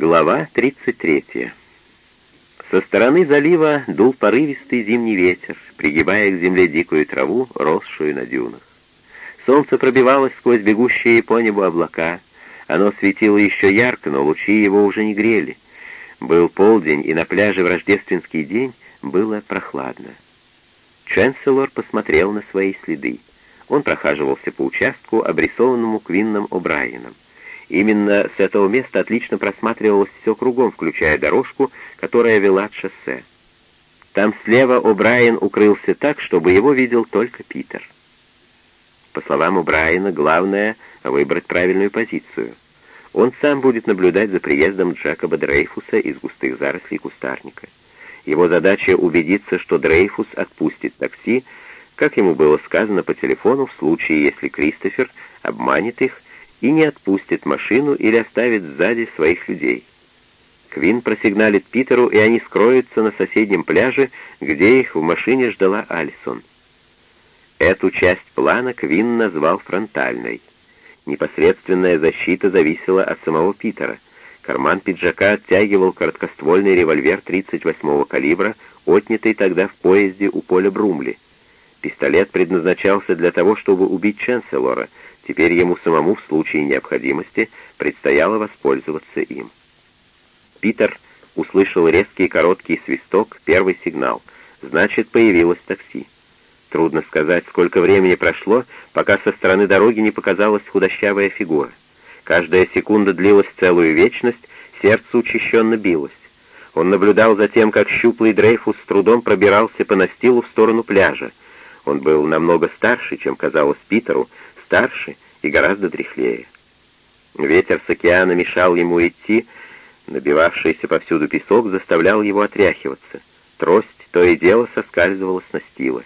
Глава 33. Со стороны залива дул порывистый зимний ветер, пригибая к земле дикую траву, росшую на дюнах. Солнце пробивалось сквозь бегущие по небу облака. Оно светило еще ярко, но лучи его уже не грели. Был полдень, и на пляже в рождественский день было прохладно. Ченселор посмотрел на свои следы. Он прохаживался по участку, обрисованному Квинном О'Брайеном. Именно с этого места отлично просматривалось все кругом, включая дорожку, которая вела от шоссе. Там слева О'Брайен укрылся так, чтобы его видел только Питер. По словам О'Брайена, главное — выбрать правильную позицию. Он сам будет наблюдать за приездом Джакоба Дрейфуса из густых зарослей кустарника. Его задача — убедиться, что Дрейфус отпустит такси, как ему было сказано по телефону в случае, если Кристофер обманет их и не отпустит машину или оставит сзади своих людей. Квин просигналит Питеру, и они скроются на соседнем пляже, где их в машине ждала Альсон. Эту часть плана Квин назвал фронтальной. Непосредственная защита зависела от самого Питера. Карман пиджака оттягивал короткоствольный револьвер 38-го калибра, отнятый тогда в поезде у поля Брумли. Пистолет предназначался для того, чтобы убить Ченселора — Теперь ему самому в случае необходимости предстояло воспользоваться им. Питер услышал резкий короткий свисток, первый сигнал. Значит, появилось такси. Трудно сказать, сколько времени прошло, пока со стороны дороги не показалась худощавая фигура. Каждая секунда длилась целую вечность, сердце учащенно билось. Он наблюдал за тем, как щуплый Дрейфус с трудом пробирался по настилу в сторону пляжа. Он был намного старше, чем казалось Питеру, старше и гораздо дряхлее. Ветер с океана мешал ему идти, набивавшийся повсюду песок заставлял его отряхиваться. Трость то и дело соскальзывала с настила.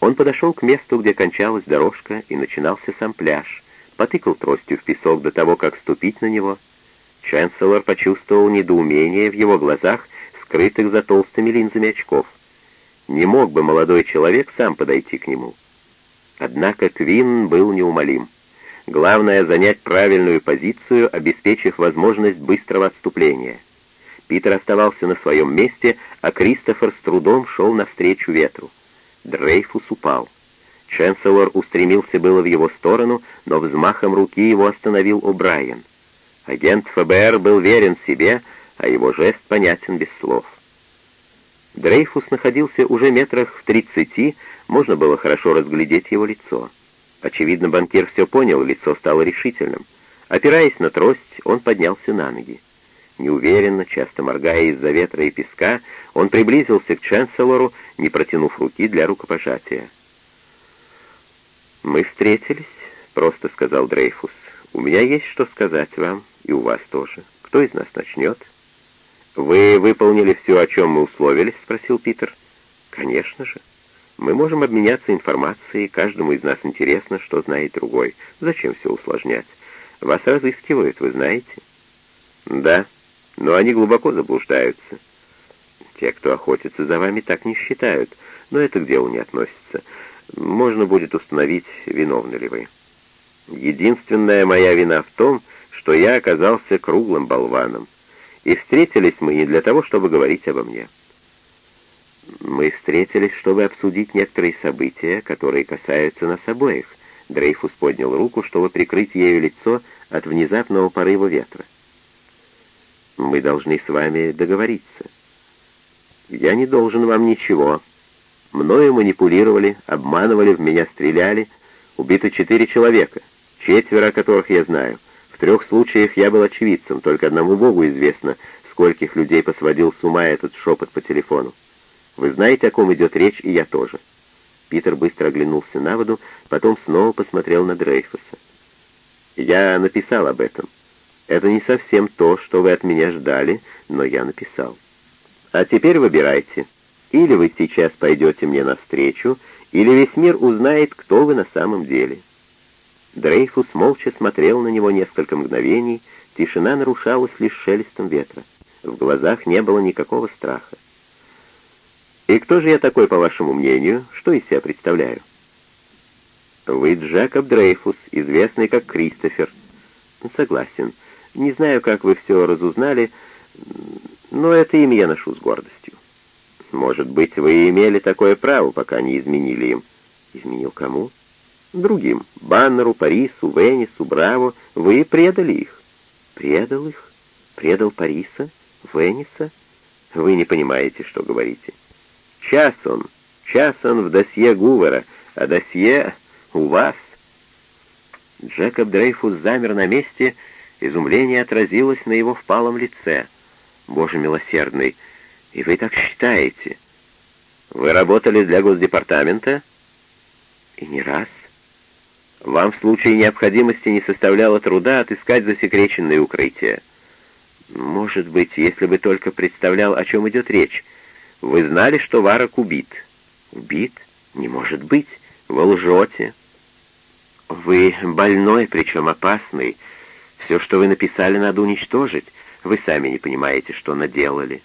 Он подошел к месту, где кончалась дорожка, и начинался сам пляж, потыкал тростью в песок до того, как ступить на него. Ченселор почувствовал недоумение в его глазах, скрытых за толстыми линзами очков. Не мог бы молодой человек сам подойти к нему. Однако Квин был неумолим. Главное — занять правильную позицию, обеспечив возможность быстрого отступления. Питер оставался на своем месте, а Кристофер с трудом шел навстречу ветру. Дрейфус упал. Ченселор устремился было в его сторону, но взмахом руки его остановил О'Брайен. Агент ФБР был верен себе, а его жест понятен без слов. Дрейфус находился уже метрах в тридцати, можно было хорошо разглядеть его лицо. Очевидно, банкир все понял, лицо стало решительным. Опираясь на трость, он поднялся на ноги. Неуверенно, часто моргая из-за ветра и песка, он приблизился к Ченселору, не протянув руки для рукопожатия. «Мы встретились», — просто сказал Дрейфус. «У меня есть что сказать вам, и у вас тоже. Кто из нас начнет?» «Вы выполнили все, о чем мы условились?» — спросил Питер. «Конечно же. Мы можем обменяться информацией, каждому из нас интересно, что знает другой. Зачем все усложнять? Вас разыскивают, вы знаете?» «Да, но они глубоко заблуждаются. Те, кто охотится за вами, так не считают, но это к делу не относится. Можно будет установить, виновны ли вы. Единственная моя вина в том, что я оказался круглым болваном. И встретились мы не для того, чтобы говорить обо мне. Мы встретились, чтобы обсудить некоторые события, которые касаются нас обоих. Дрейфус поднял руку, чтобы прикрыть ею лицо от внезапного порыва ветра. Мы должны с вами договориться. Я не должен вам ничего. Мною манипулировали, обманывали, в меня стреляли. Убито четыре человека, четверо которых я знаю — трех случаях я был очевидцем, только одному Богу известно, скольких людей посводил с ума этот шепот по телефону. Вы знаете, о ком идет речь, и я тоже. Питер быстро оглянулся на воду, потом снова посмотрел на Дрейфуса. Я написал об этом. Это не совсем то, что вы от меня ждали, но я написал. А теперь выбирайте. Или вы сейчас пойдете мне навстречу, или весь мир узнает, кто вы на самом деле. Дрейфус молча смотрел на него несколько мгновений, тишина нарушалась лишь шелестом ветра. В глазах не было никакого страха. «И кто же я такой, по вашему мнению? Что из себя представляю?» «Вы Джекоб Дрейфус, известный как Кристофер». «Согласен. Не знаю, как вы все разузнали, но это имя я ношу с гордостью. Может быть, вы имели такое право, пока не изменили им. Изменил кому? Другим. Баннеру, Парису, Венису, Браво. Вы предали их. Предал их? Предал Париса? Вениса? Вы не понимаете, что говорите. Час он, час он в досье Гувера, а досье у вас. Джекоб Дрейфус замер на месте, изумление отразилось на его впалом лице. Боже милосердный, и вы так считаете? Вы работали для Госдепартамента? И не раз. Вам в случае необходимости не составляло труда отыскать засекреченные укрытия. Может быть, если бы только представлял, о чем идет речь. Вы знали, что Варок убит? Убит? Не может быть. Вы лжете. Вы больной, причем опасный. Все, что вы написали, надо уничтожить. Вы сами не понимаете, что наделали.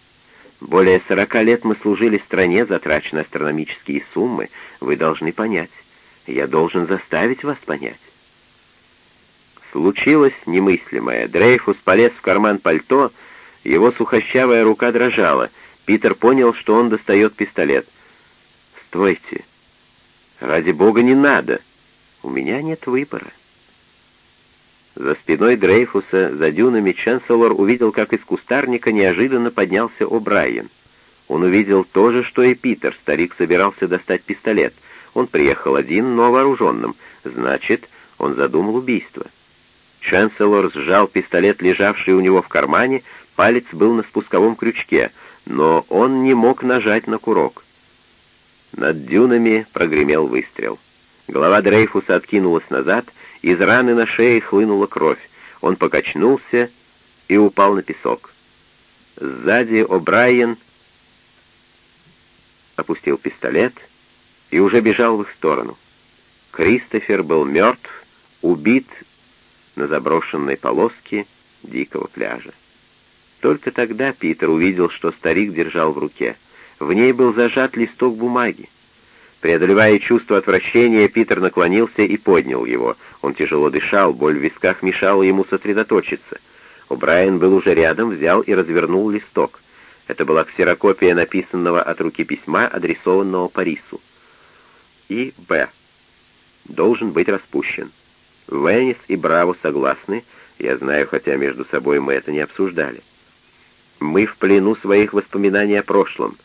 Более сорока лет мы служили стране, затрачены астрономические суммы. Вы должны понять. Я должен заставить вас понять. Случилось немыслимое. Дрейфус полез в карман пальто, его сухощавая рука дрожала. Питер понял, что он достает пистолет. «Стойте! Ради бога, не надо! У меня нет выбора!» За спиной Дрейфуса, за дюнами, Ченселор увидел, как из кустарника неожиданно поднялся О'Брайен. Он увидел то же, что и Питер. Старик собирался достать пистолет. Он приехал один, но вооруженным. Значит, он задумал убийство. Ченселор сжал пистолет, лежавший у него в кармане, палец был на спусковом крючке, но он не мог нажать на курок. Над дюнами прогремел выстрел. Голова Дрейфуса откинулась назад, из раны на шее хлынула кровь. Он покачнулся и упал на песок. Сзади О'Брайен опустил пистолет и уже бежал в их сторону. Кристофер был мертв, убит на заброшенной полоске дикого пляжа. Только тогда Питер увидел, что старик держал в руке. В ней был зажат листок бумаги. Преодолевая чувство отвращения, Питер наклонился и поднял его. Он тяжело дышал, боль в висках мешала ему сосредоточиться. О'Брайен был уже рядом, взял и развернул листок. Это была ксерокопия написанного от руки письма, адресованного Парису. И Б. Должен быть распущен. Веннис и Браво согласны, я знаю, хотя между собой мы это не обсуждали. Мы в плену своих воспоминаний о прошлом.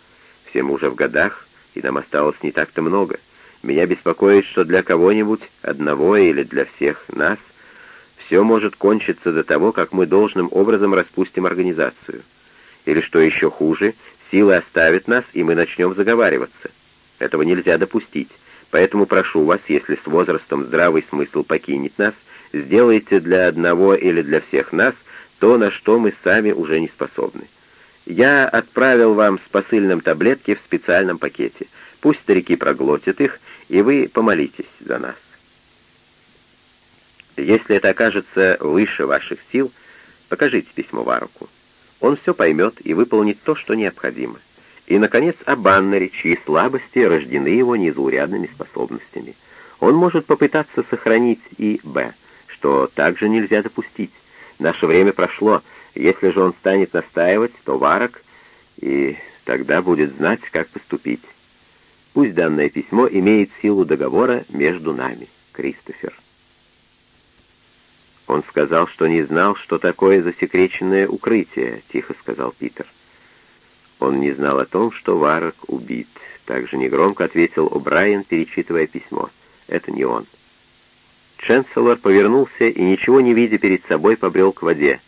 Все мы уже в годах, и нам осталось не так-то много. Меня беспокоит, что для кого-нибудь, одного или для всех нас, все может кончиться до того, как мы должным образом распустим организацию. Или, что еще хуже, силы оставят нас, и мы начнем заговариваться. Этого нельзя допустить. Поэтому прошу вас, если с возрастом здравый смысл покинет нас, сделайте для одного или для всех нас то, на что мы сами уже не способны. Я отправил вам с посыльным таблетки в специальном пакете. Пусть старики проглотят их, и вы помолитесь за нас. Если это окажется выше ваших сил, покажите письмо Варуку. Он все поймет и выполнит то, что необходимо. И, наконец, о Баннере, чьи слабости рождены его незаурядными способностями. Он может попытаться сохранить и Б, что также нельзя допустить. Наше время прошло. Если же он станет настаивать, то Варок, и тогда будет знать, как поступить. Пусть данное письмо имеет силу договора между нами, Кристофер. Он сказал, что не знал, что такое засекреченное укрытие, тихо сказал Питер. Он не знал о том, что Варок убит. Также негромко ответил О'Брайен, перечитывая письмо. Это не он. Ченселор повернулся и, ничего не видя перед собой, побрел к воде.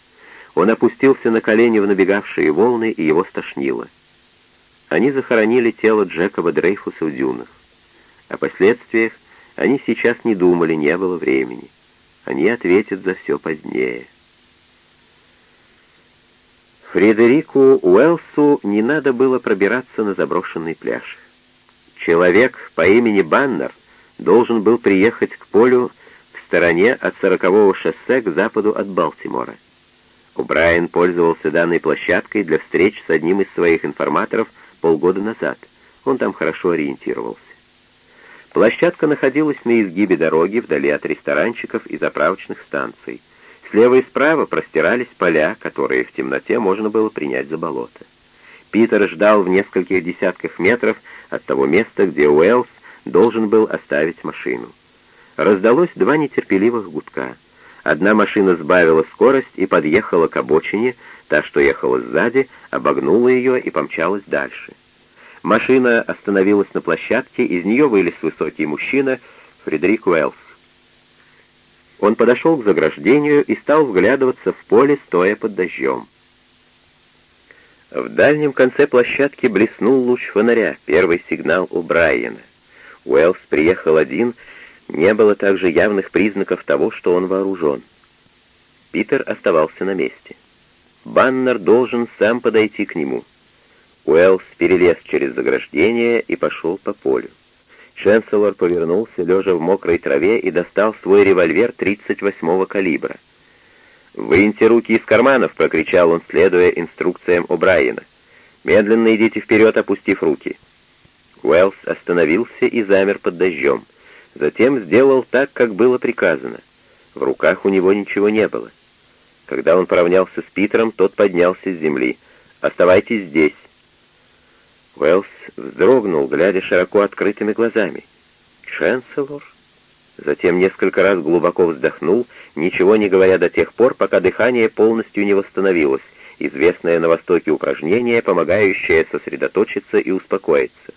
Он опустился на колени в набегавшие волны, и его стошнило. Они захоронили тело Джекоба Дрейфуса в дюнах. О последствиях они сейчас не думали, не было времени. Они ответят за все позднее. Фредерику Уэлсу не надо было пробираться на заброшенный пляж. Человек по имени Баннер должен был приехать к полю стороне от сорокового шоссе к западу от Балтимора. Брайан пользовался данной площадкой для встреч с одним из своих информаторов полгода назад. Он там хорошо ориентировался. Площадка находилась на изгибе дороги вдали от ресторанчиков и заправочных станций. слева и справа простирались поля, которые в темноте можно было принять за болото. Питер ждал в нескольких десятках метров от того места, где Уэллс должен был оставить машину. Раздалось два нетерпеливых гудка. Одна машина сбавила скорость и подъехала к обочине, та, что ехала сзади, обогнула ее и помчалась дальше. Машина остановилась на площадке, из нее вылез высокий мужчина Фредерик Уэллс. Он подошел к заграждению и стал вглядываться в поле, стоя под дождем. В дальнем конце площадки блеснул луч фонаря, первый сигнал у Брайана. Уэллс приехал один, не было также явных признаков того, что он вооружен. Питер оставался на месте. Баннер должен сам подойти к нему. Уэллс перелез через заграждение и пошел по полю. Ченселор повернулся, лежа в мокрой траве, и достал свой револьвер 38-го калибра. «Выньте руки из карманов!» — прокричал он, следуя инструкциям О'Брайена. «Медленно идите вперед, опустив руки». Уэллс остановился и замер под дождем. Затем сделал так, как было приказано. В руках у него ничего не было. Когда он поравнялся с Питером, тот поднялся с земли. «Оставайтесь здесь». Уэллс вздрогнул, глядя широко открытыми глазами. «Ченселор?» Затем несколько раз глубоко вздохнул, ничего не говоря до тех пор, пока дыхание полностью не восстановилось, известное на Востоке упражнение, помогающее сосредоточиться и успокоиться.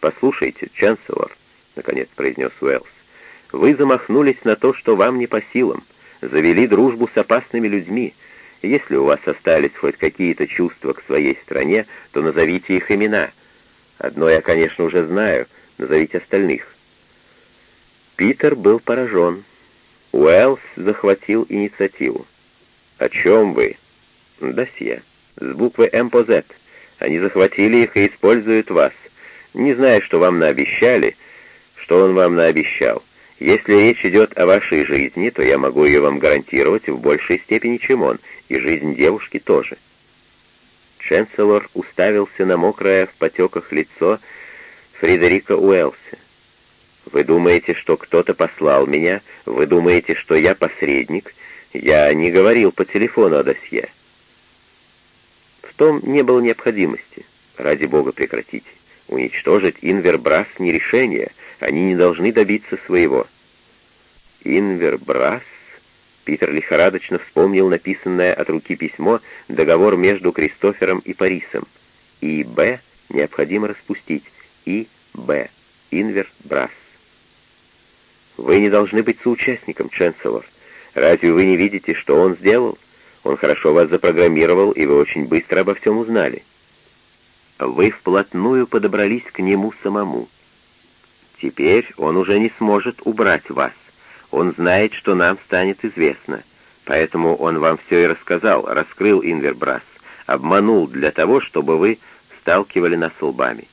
«Послушайте, Ченселор», — наконец произнес Уэллс, — «вы замахнулись на то, что вам не по силам, завели дружбу с опасными людьми, если у вас остались хоть какие-то чувства к своей стране, то назовите их имена. Одно я, конечно, уже знаю, назовите остальных. Питер был поражен. Уэллс захватил инициативу. «О чем вы?» «Досье. С буквы М по Z. Они захватили их и используют вас. Не знаю, что вам наобещали. Что он вам наобещал? Если речь идет о вашей жизни, то я могу ее вам гарантировать в большей степени, чем он, и жизнь девушки тоже. Ченселор уставился на мокрое в потеках лицо Фредерика Уэлса. «Вы думаете, что кто-то послал меня? Вы думаете, что я посредник? Я не говорил по телефону о досье». В том не было необходимости. Ради бога прекратите. Уничтожить Инвербрас не решение — они не должны добиться своего. Инвербрас. Питер лихорадочно вспомнил написанное от руки письмо, договор между Кристофером и Парисом. И Б необходимо распустить. И Б. Инвербрас. Вы не должны быть соучастником, Ченселор. Разве вы не видите, что он сделал? Он хорошо вас запрограммировал, и вы очень быстро обо всем узнали. Вы вплотную подобрались к нему самому. Теперь он уже не сможет убрать вас. Он знает, что нам станет известно. Поэтому он вам все и рассказал, раскрыл Инвербрас, обманул для того, чтобы вы сталкивали нас лбами.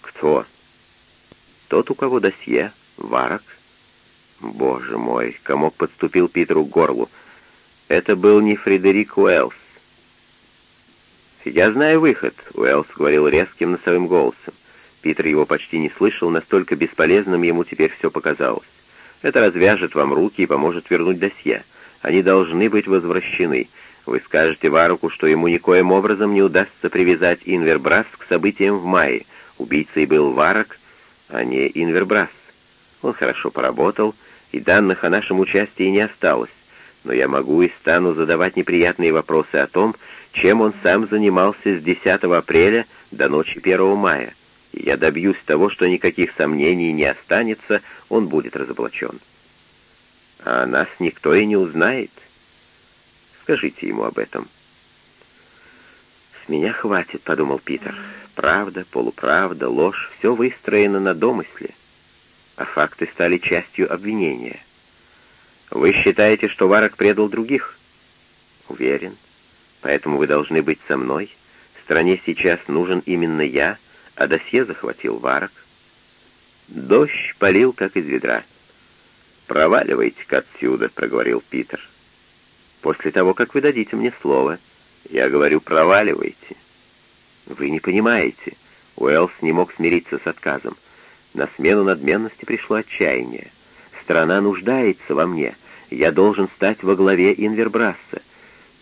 Кто? Тот, у кого досье, Варок. Боже мой, комок подступил Питеру к горлу. Это был не Фредерик Уэллс. «Я знаю выход», — Уэллс говорил резким носовым голосом. Питер его почти не слышал, настолько бесполезным ему теперь все показалось. Это развяжет вам руки и поможет вернуть досье. Они должны быть возвращены. Вы скажете Варуку, что ему никоим образом не удастся привязать Инвербрас к событиям в мае. Убийцей был Варок, а не Инвербрас. Он хорошо поработал, и данных о нашем участии не осталось. Но я могу и стану задавать неприятные вопросы о том, чем он сам занимался с 10 апреля до ночи 1 мая я добьюсь того, что никаких сомнений не останется, он будет разоблачен. А нас никто и не узнает. Скажите ему об этом. «С меня хватит», — подумал Питер. «Правда, полуправда, ложь — все выстроено на домысле, а факты стали частью обвинения. Вы считаете, что Варок предал других?» «Уверен. Поэтому вы должны быть со мной. Стране сейчас нужен именно я — а досье захватил Варок. Дождь полил, как из ведра. «Проваливайте-ка отсюда», — проговорил Питер. «После того, как вы дадите мне слово, я говорю, проваливайте». «Вы не понимаете». Уэллс не мог смириться с отказом. На смену надменности пришло отчаяние. «Страна нуждается во мне. Я должен стать во главе Инвербрасса.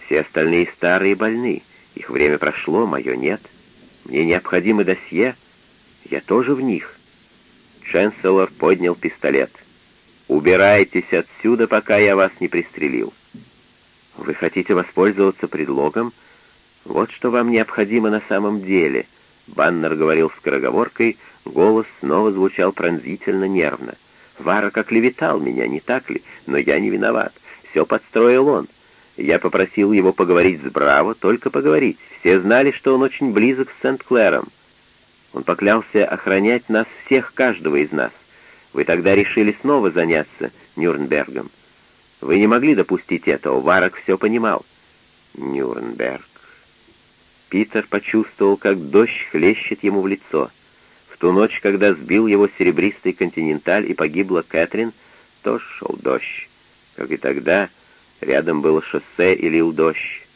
Все остальные старые больны. Их время прошло, мое нет. Мне необходимы досье. Я тоже в них. Ченселор поднял пистолет. «Убирайтесь отсюда, пока я вас не пристрелил». «Вы хотите воспользоваться предлогом? Вот что вам необходимо на самом деле», — Баннер говорил скороговоркой, голос снова звучал пронзительно нервно. «Вара как левитал меня, не так ли? Но я не виноват. Все подстроил он. Я попросил его поговорить с Браво, только поговорить. Все знали, что он очень близок с Сент-Клэром. Он поклялся охранять нас всех, каждого из нас. Вы тогда решили снова заняться Нюрнбергом. Вы не могли допустить этого, Варок все понимал. Нюрнберг. Питер почувствовал, как дождь хлещет ему в лицо. В ту ночь, когда сбил его серебристый континенталь и погибла Кэтрин, тоже шел дождь. Как и тогда, рядом было шоссе и лил дождь.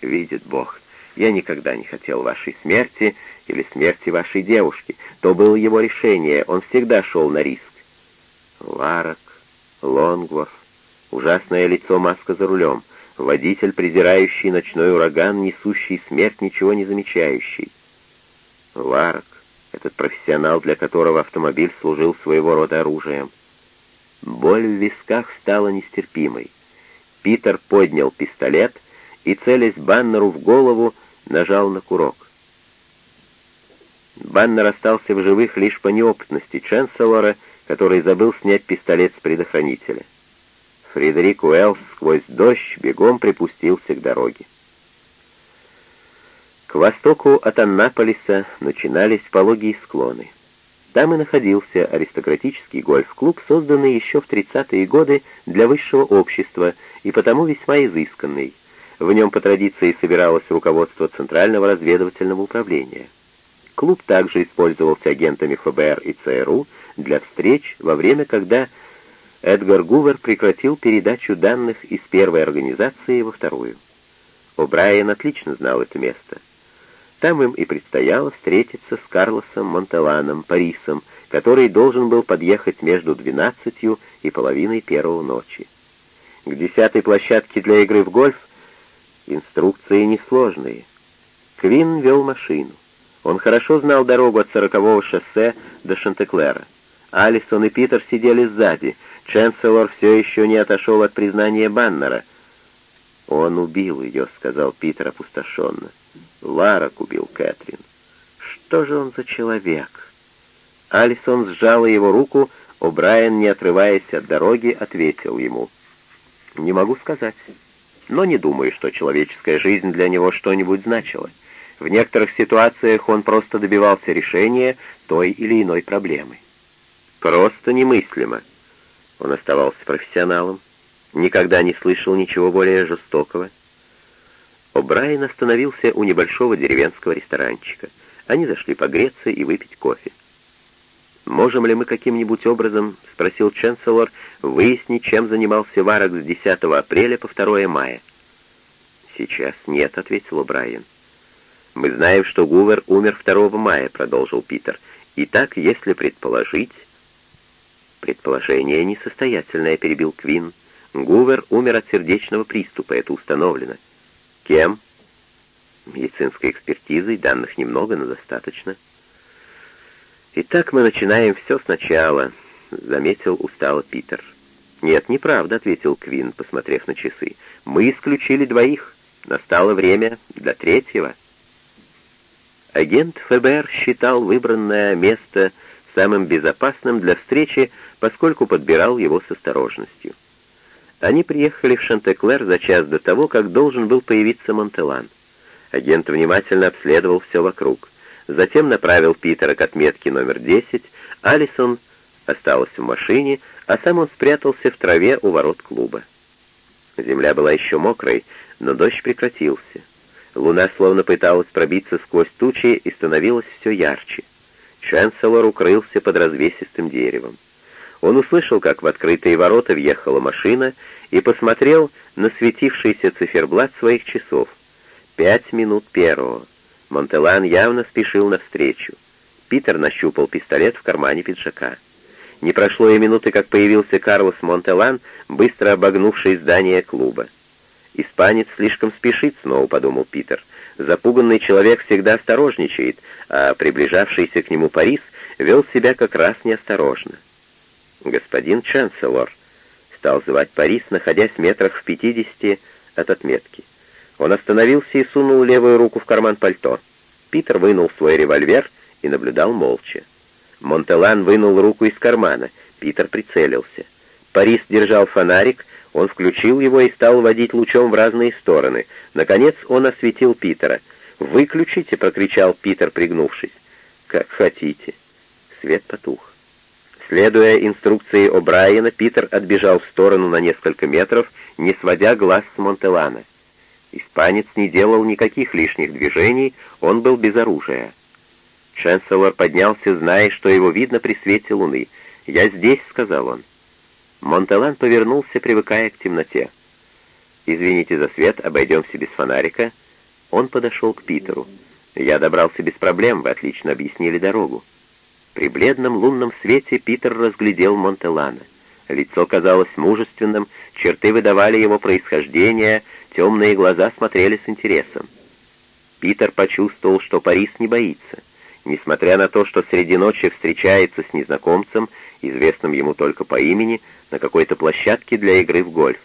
Видит Бог, я никогда не хотел вашей смерти или смерти вашей девушки. То было его решение, он всегда шел на риск. Ларок, Лонгворф, ужасное лицо маска за рулем, водитель, презирающий ночной ураган, несущий смерть, ничего не замечающий. Ларок, этот профессионал, для которого автомобиль служил своего рода оружием. Боль в висках стала нестерпимой. Питер поднял пистолет и, целясь Баннеру в голову, нажал на курок. Баннер остался в живых лишь по неопытности Ченселора, который забыл снять пистолет с предохранителя. Фредерик Уэллс сквозь дождь бегом припустился к дороге. К востоку от Аннаполиса начинались пологие склоны. Там и находился аристократический гольф-клуб, созданный еще в 30-е годы для высшего общества и потому весьма изысканный. В нем по традиции собиралось руководство Центрального разведывательного управления. Клуб также использовался агентами ФБР и ЦРУ для встреч во время, когда Эдгар Гувер прекратил передачу данных из первой организации во вторую. О'Брайен отлично знал это место. Там им и предстояло встретиться с Карлосом Монтеланом, Парисом, который должен был подъехать между двенадцатью и половиной первого ночи. К десятой площадке для игры в гольф инструкции несложные. Квин вел машину. Он хорошо знал дорогу от сорокового шоссе до Шантеклера. Алисон и Питер сидели сзади. Ченселор все еще не отошел от признания Баннера. «Он убил ее», — сказал Питер опустошенно. «Ларок убил Кэтрин. Что же он за человек?» Алисон сжала его руку, О'Брайен, не отрываясь от дороги, ответил ему. «Не могу сказать, но не думаю, что человеческая жизнь для него что-нибудь значила. В некоторых ситуациях он просто добивался решения той или иной проблемы. Просто немыслимо. Он оставался профессионалом, никогда не слышал ничего более жестокого. О'Брайен остановился у небольшого деревенского ресторанчика. Они зашли погреться и выпить кофе. «Можем ли мы каким-нибудь образом, — спросил Ченселор, — выяснить, чем занимался Варок с 10 апреля по 2 мая?» «Сейчас нет», — ответил О'Брайен. «Мы знаем, что Гувер умер 2 мая», — продолжил Питер. «Итак, если предположить...» «Предположение несостоятельное», — перебил Квин. «Гувер умер от сердечного приступа, это установлено». «Кем?» «Медицинской экспертизой, данных немного, но достаточно». «Итак, мы начинаем все сначала», — заметил устало Питер. «Нет, неправда», — ответил Квин, посмотрев на часы. «Мы исключили двоих. Настало время для третьего». Агент ФБР считал выбранное место самым безопасным для встречи, поскольку подбирал его с осторожностью. Они приехали в Шантеклер за час до того, как должен был появиться Монтелан. Агент внимательно обследовал все вокруг. Затем направил Питера к отметке номер 10, Алисон осталась в машине, а сам он спрятался в траве у ворот клуба. Земля была еще мокрой, но дождь прекратился. Луна словно пыталась пробиться сквозь тучи и становилась все ярче. Ченселор укрылся под развесистым деревом. Он услышал, как в открытые ворота въехала машина и посмотрел на светившийся циферблат своих часов. Пять минут первого. Монтелан явно спешил навстречу. Питер нащупал пистолет в кармане пиджака. Не прошло и минуты, как появился Карлос Монтелан, быстро обогнувший здание клуба. «Испанец слишком спешит снова», — подумал Питер. «Запуганный человек всегда осторожничает, а приближавшийся к нему Парис вел себя как раз неосторожно». «Господин Чанселор», — стал звать Парис, находясь метрах в пятидесяти от отметки. Он остановился и сунул левую руку в карман пальто. Питер вынул свой револьвер и наблюдал молча. Монтелан вынул руку из кармана. Питер прицелился. Парис держал фонарик, он включил его и стал водить лучом в разные стороны. Наконец он осветил Питера. «Выключите!» — прокричал Питер, пригнувшись. «Как хотите». Свет потух. Следуя инструкции О'Брайена, Питер отбежал в сторону на несколько метров, не сводя глаз с Монтелана. Испанец не делал никаких лишних движений, он был без оружия. Ченселор поднялся, зная, что его видно при свете луны. «Я здесь», — сказал он. Монталан повернулся, привыкая к темноте. «Извините за свет, обойдемся без фонарика». Он подошел к Питеру. «Я добрался без проблем, вы отлично объяснили дорогу». При бледном лунном свете Питер разглядел Монтелана. Лицо казалось мужественным, черты выдавали его происхождение, темные глаза смотрели с интересом. Питер почувствовал, что Парис не боится. Несмотря на то, что среди ночи встречается с незнакомцем, известным ему только по имени, на какой-то площадке для игры в гольф.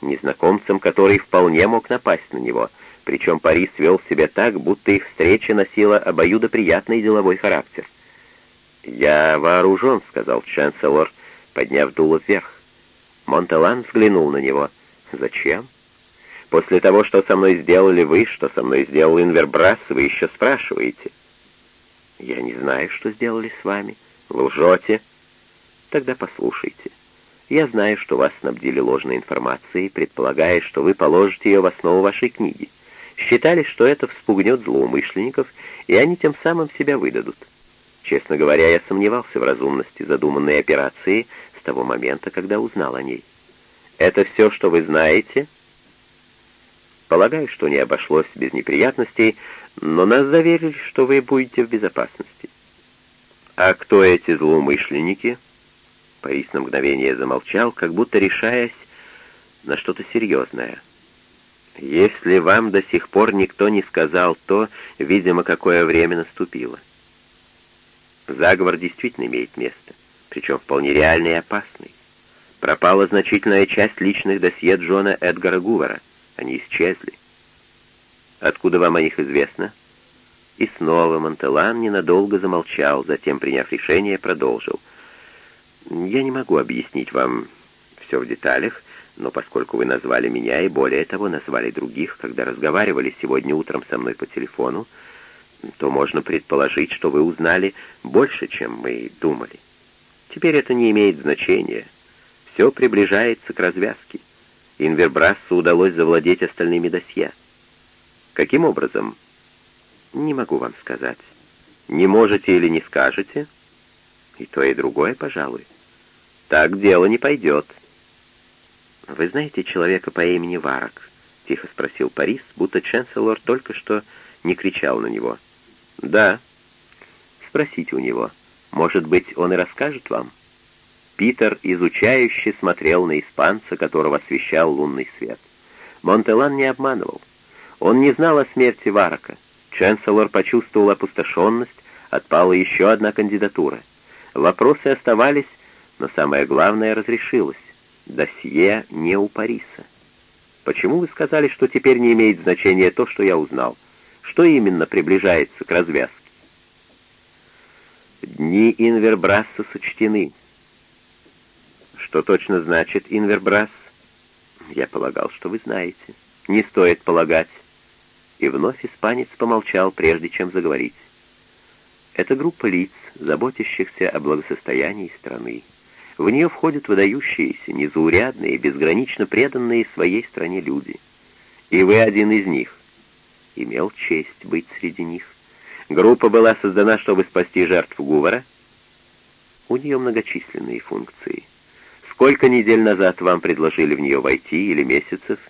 Незнакомцем, который вполне мог напасть на него, причем Парис вел себя так, будто их встреча носила обоюдоприятный деловой характер. «Я вооружен», — сказал Чанселор, подняв дуло вверх. Монталан взглянул на него. «Зачем?» «После того, что со мной сделали вы, что со мной сделал Инвербрас, вы еще спрашиваете». «Я не знаю, что сделали с вами. Вы лжете?» «Тогда послушайте. Я знаю, что вас снабдили ложной информацией, предполагая, что вы положите ее в основу вашей книги. Считали, что это вспугнет злоумышленников, и они тем самым себя выдадут. Честно говоря, я сомневался в разумности задуманной операции с того момента, когда узнал о ней. Это все, что вы знаете?» Полагаю, что не обошлось без неприятностей, но нас заверили, что вы будете в безопасности. А кто эти злоумышленники? Парис на мгновение замолчал, как будто решаясь на что-то серьезное. Если вам до сих пор никто не сказал то, видимо, какое время наступило. Заговор действительно имеет место, причем вполне реальный и опасный. Пропала значительная часть личных досье Джона Эдгара Гувера. Они исчезли. Откуда вам о них известно?» И снова Монтелан ненадолго замолчал, затем, приняв решение, продолжил. «Я не могу объяснить вам все в деталях, но поскольку вы назвали меня и, более того, назвали других, когда разговаривали сегодня утром со мной по телефону, то можно предположить, что вы узнали больше, чем мы думали. Теперь это не имеет значения. Все приближается к развязке. Инвербрассу удалось завладеть остальными досье. Каким образом? Не могу вам сказать. Не можете или не скажете? И то, и другое, пожалуй. Так дело не пойдет. Вы знаете человека по имени Варак? Тихо спросил Парис, будто Ченселор только что не кричал на него. Да. Спросите у него. Может быть, он и расскажет вам? Питер изучающе смотрел на испанца, которого освещал лунный свет. Монтелан не обманывал. Он не знал о смерти Варака. Ченселор почувствовал опустошенность, отпала еще одна кандидатура. Вопросы оставались, но самое главное разрешилось. Досье не у Париса. Почему вы сказали, что теперь не имеет значения то, что я узнал? Что именно приближается к развязке? Дни Инвербрасса сочтены. Что точно значит Инвербрасс? Я полагал, что вы знаете. Не стоит полагать. И вновь испанец помолчал, прежде чем заговорить. Это группа лиц, заботящихся о благосостоянии страны. В нее входят выдающиеся, незаурядные, безгранично преданные своей стране люди. И вы один из них. Имел честь быть среди них. Группа была создана, чтобы спасти жертв Гувара. У нее многочисленные функции. Сколько недель назад вам предложили в нее войти или месяцев?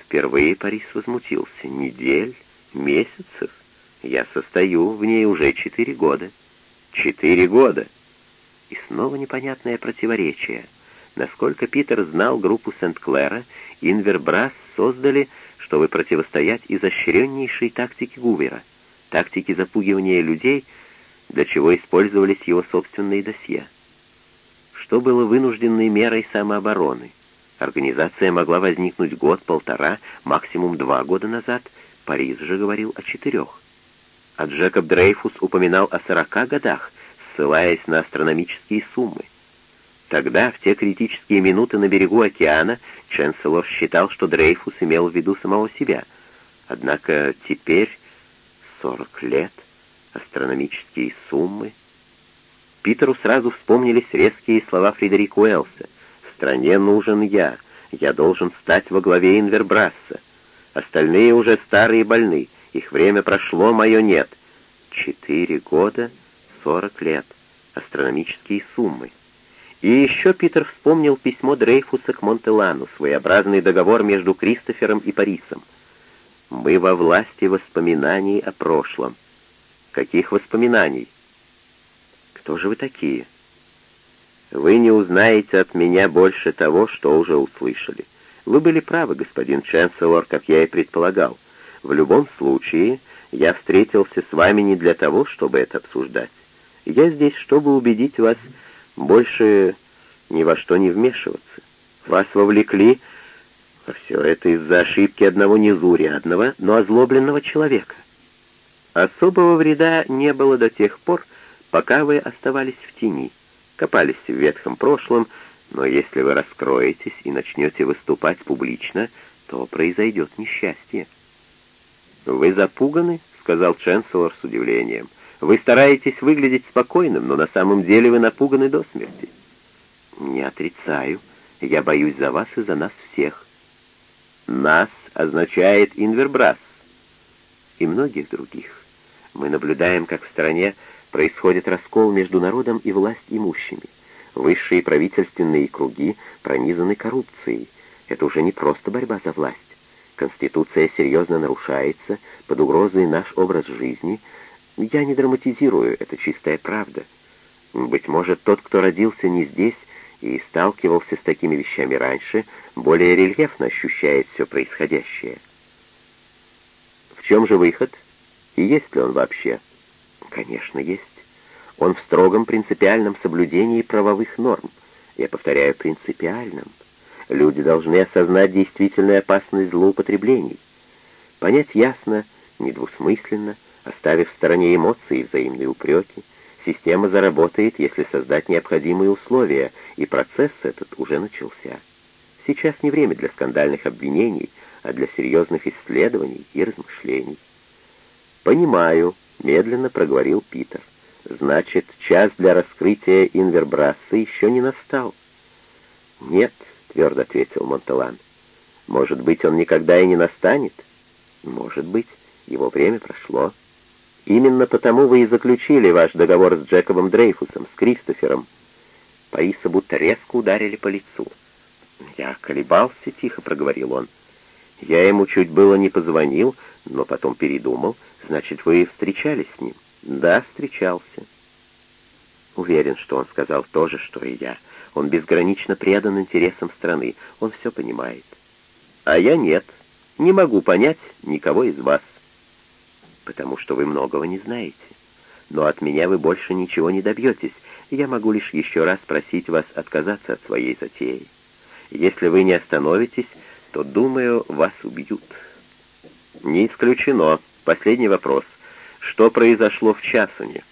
Впервые Парис возмутился. Недель? Месяцев? Я состою в ней уже четыре года. Четыре года. И снова непонятное противоречие. Насколько Питер знал группу Сент-Клэра, Инвербрас создали, чтобы противостоять изощреннейшей тактике Гувера, тактике запугивания людей, для чего использовались его собственные досье. Что было вынужденной мерой самообороны? Организация могла возникнуть год-полтора, максимум два года назад, Париж же говорил о четырех. А Джекоб Дрейфус упоминал о сорока годах, ссылаясь на астрономические суммы. Тогда, в те критические минуты на берегу океана, Ченселор считал, что Дрейфус имел в виду самого себя. Однако теперь, сорок лет, астрономические суммы... Питеру сразу вспомнились резкие слова Фредерика Уэллса. «Стране нужен я. Я должен стать во главе Инвербрасса. Остальные уже старые и больны. Их время прошло, мое нет. Четыре года, сорок лет. Астрономические суммы». И еще Питер вспомнил письмо Дрейфуса к Монтелану, своеобразный договор между Кристофером и Парисом. «Мы во власти воспоминаний о прошлом». «Каких воспоминаний?» «Кто же вы такие?» «Вы не узнаете от меня больше того, что уже услышали. Вы были правы, господин Ченселор, как я и предполагал. В любом случае, я встретился с вами не для того, чтобы это обсуждать. Я здесь, чтобы убедить вас больше ни во что не вмешиваться. Вас вовлекли во все это из-за ошибки одного незурядного, но озлобленного человека. Особого вреда не было до тех пор, пока вы оставались в тени, копались в ветхом прошлом, но если вы раскроетесь и начнете выступать публично, то произойдет несчастье. «Вы запуганы?» — сказал Ченселор с удивлением. Вы стараетесь выглядеть спокойным, но на самом деле вы напуганы до смерти. Не отрицаю. Я боюсь за вас и за нас всех. Нас означает Инвербрас и многих других. Мы наблюдаем, как в стране происходит раскол между народом и власть имущими. Высшие правительственные круги пронизаны коррупцией. Это уже не просто борьба за власть. Конституция серьезно нарушается, под угрозой наш образ жизни — я не драматизирую, это чистая правда. Быть может, тот, кто родился не здесь и сталкивался с такими вещами раньше, более рельефно ощущает все происходящее. В чем же выход? И есть ли он вообще? Конечно, есть. Он в строгом принципиальном соблюдении правовых норм. Я повторяю, принципиальном. Люди должны осознать действительную опасность злоупотреблений. Понять ясно, недвусмысленно, Оставив в стороне эмоции и взаимные упреки, система заработает, если создать необходимые условия, и процесс этот уже начался. Сейчас не время для скандальных обвинений, а для серьезных исследований и размышлений. «Понимаю», — медленно проговорил Питер. «Значит, час для раскрытия Инвербрасса еще не настал». «Нет», — твердо ответил Монталан. «Может быть, он никогда и не настанет?» «Может быть, его время прошло». Именно потому вы и заключили ваш договор с Джекобом Дрейфусом, с Кристофером. Паиса будто резко ударили по лицу. «Я колебался», — тихо проговорил он. «Я ему чуть было не позвонил, но потом передумал. Значит, вы встречались с ним?» «Да, встречался». Уверен, что он сказал то же, что и я. Он безгранично предан интересам страны. Он все понимает. А я нет. Не могу понять никого из вас потому что вы многого не знаете. Но от меня вы больше ничего не добьетесь, я могу лишь еще раз просить вас отказаться от своей затеи. Если вы не остановитесь, то, думаю, вас убьют. Не исключено. Последний вопрос. Что произошло в Часуне?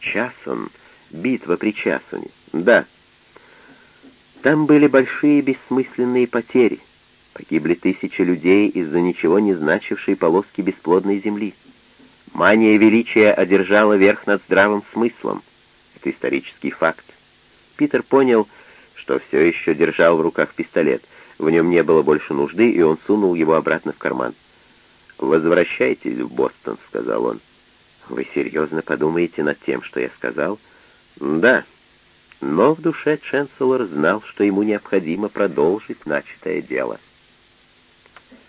Часон. Битва при Часуне. Да. Там были большие бессмысленные потери. Погибли тысячи людей из-за ничего не значившей полоски бесплодной земли. Мания величия одержала верх над здравым смыслом. Это исторический факт. Питер понял, что все еще держал в руках пистолет. В нем не было больше нужды, и он сунул его обратно в карман. «Возвращайтесь в Бостон», — сказал он. «Вы серьезно подумаете над тем, что я сказал?» «Да». Но в душе Ченселор знал, что ему необходимо продолжить начатое дело.